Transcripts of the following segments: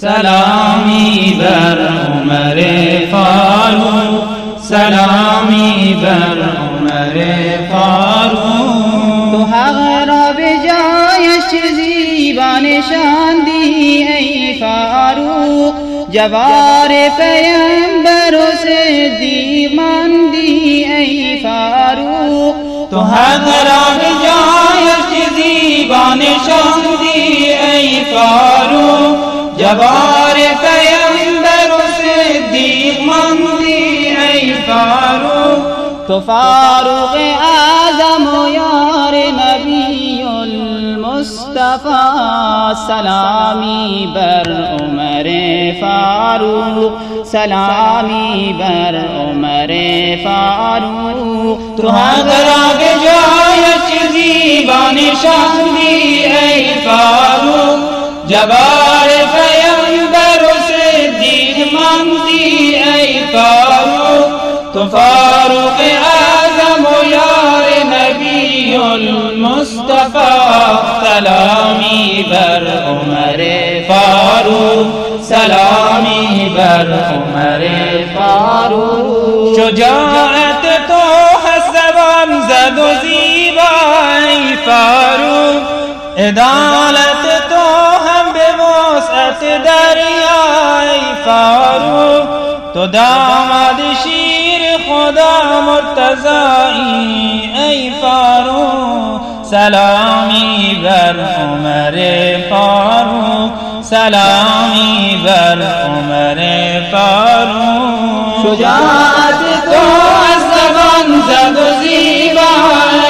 سلامی بر عمر فاروق سلامی بر عمر فاروق. تو حق را به جایش زیبا نشاندی ای فاروق. جوار پیمبر و صدیق ماندی ای فاروق. تو حق را به جایش زیبا نشاندی جبار پیغمبر صدیق مندی ای فاروق، تو فاروق اعظم یار نبی المصطفی، سلامی بر عمر فاروق، سلامی بر عمر فاروق۔ تو حضرات جایت زیبان شہدی ای فاروق جوار پیمبر و صدیق ماندی ای فاروق. تو فاروق اعظم و یار نبی المصطفى سلامی بر عمر فاروق. سلامی بر عمر فاروق. شجاعت تو حسبان زد و زیبا ای فاروق. به وسعت دریا ای فاروق تو داماد شیر خدا مرتضایی ای فاروق سلامی بر عمر فاروق سلامی بر عمر فاروق شجاعت تو از زبان زد و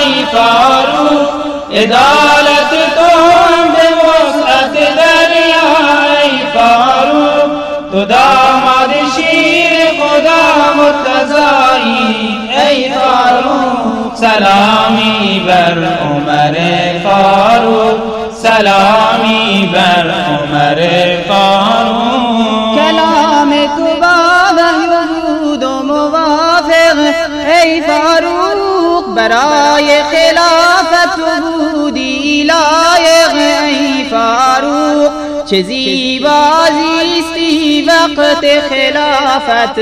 ای فاروق تو داماد شیر خدا مرتضایی ای فاروق سلامی بر عمر فاروق سلامی بر عمر فاروق. کلام تو با وحی بود و موافق ای فاروق برای خلافت چه زیبا زیستی وقت خلافت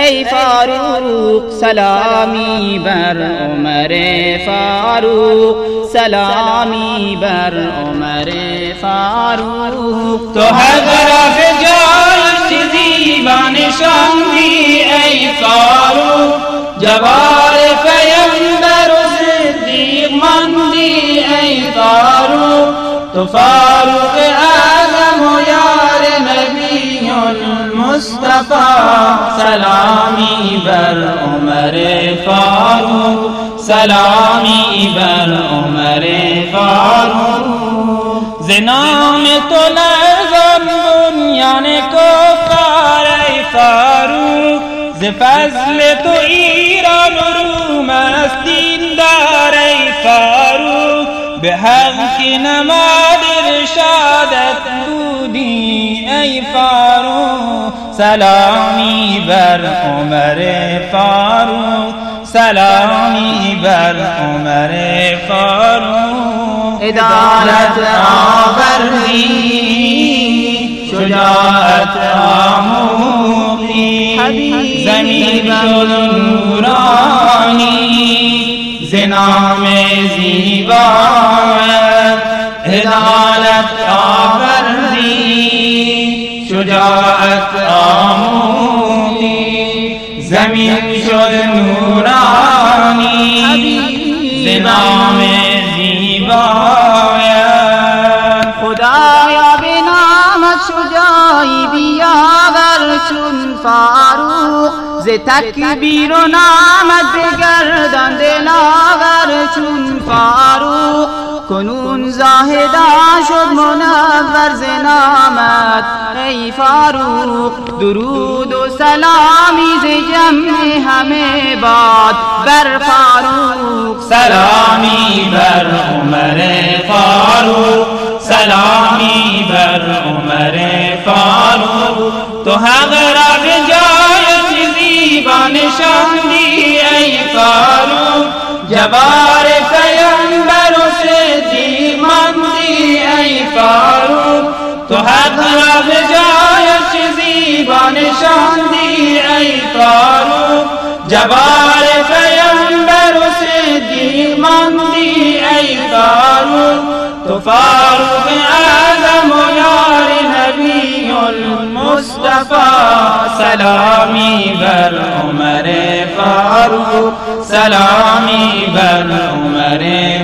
ای فاروق سلامی بر عمر فاروق سلامی بر عمر فاروق. تو حضرت جایش زیبا نشاندی ای فاروق. جوار پیمبر و صدیق ماندی ای فاروق. تو فاروق المصطفى سلامی بر عمر فاروق سلامی بر عمر فاروق. زنام تو لرزان بنیان کفار ای فاروق. ز فضل تو ایران روم است دیندار ای فاروق. به حق که نماد رشادت بودی ای فاروق. سلامی بر عمر فاروق سلامی بر عمر فاروق عدالت آوردی شجاعت آموختی زمین شد نورانی زنام زیبایت عدالت شجاعت آموختی زمین شد نورانی زنام زیبایت. خدایا به نامت شجاعی بیاور چون فاروق ز تکبیر و نامت بگردان دلاور چون فاروق. کنون زاهدان شد منور ز نامت ای فاروق درود و سلامی ز جمع همه باد بر فاروق سلامی بر عمر فاروق سلامی بر عمر فاروق تو حق را به جای جبار پیمبر و صدیق ماندی ای فاروق تو فاروق اعظم یار نبی المصطفى سلامی بر عمر فاروق سلامی بر عمر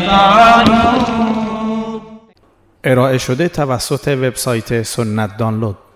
فاروق. ارائه شده توسط وبسایت سنت دانلود.